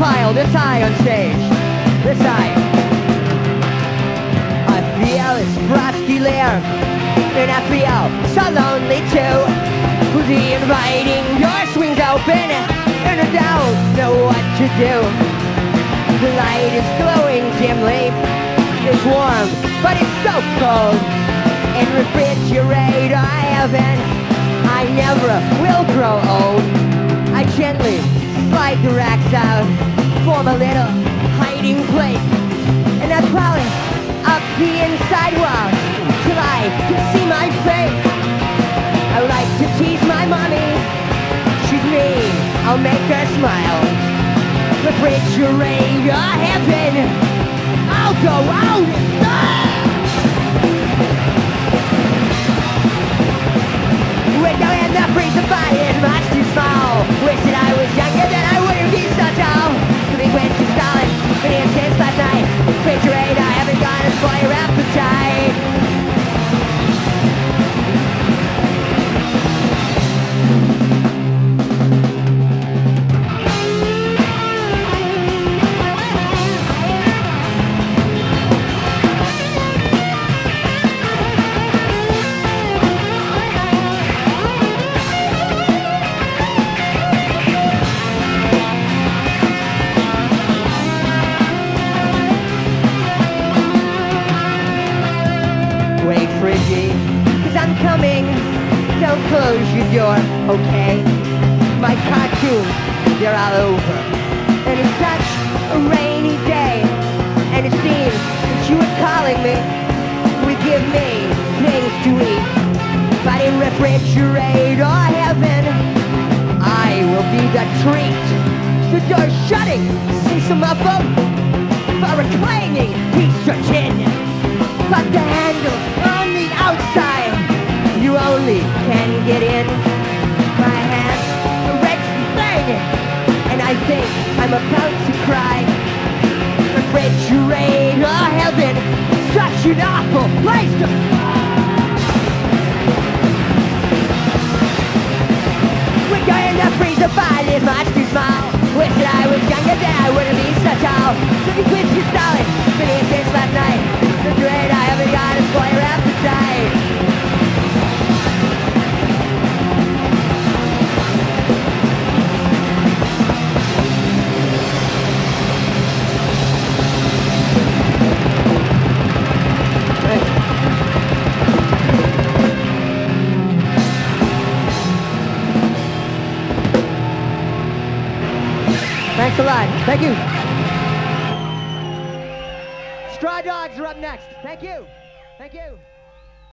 pile, this high on stage. This high. I feel it's frosty lair, and I feel so lonely too. The inviting door swings open, and I don't know what to do. The light is glowing dimly. It's warm, but it's so cold. In refrigerator heaven, I never will grow old. I gently the racks out, form a little hiding place, and I polish up the inside walls till I can see my face. I like to tease my mommy. She's mean, I'll make her smile. Refrigerator heaven, I'll go out and Window Wait, Friggy, cause I'm coming. Don't close your door, okay? My cartoons, they're all over. And it's such a rainy day. And it seems that you are calling me. We give me things to eat. But in refrigerator Only can get in. My hands are red burning, and I think I'm about to cry. Refrigerator oh, heaven, such an awful place to. We're going to freeze the body much too small. Wish that I was younger, then I wouldn't be so tall. Thanks a lot. Thank you. Straw Dogs are up next. Thank you. Thank you.